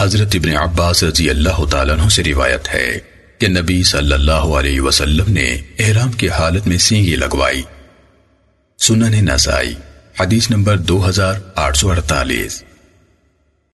حضرت ابن عباس رضی اللہ تعالیٰ عنہ سے روایت ہے کہ نبی صلی اللہ علیہ وسلم نے احرام کی حالت میں سینگی لگوائی۔ سنن نسائی، حدیث نمبر دو ہزار آٹھ سو اڑتالیس۔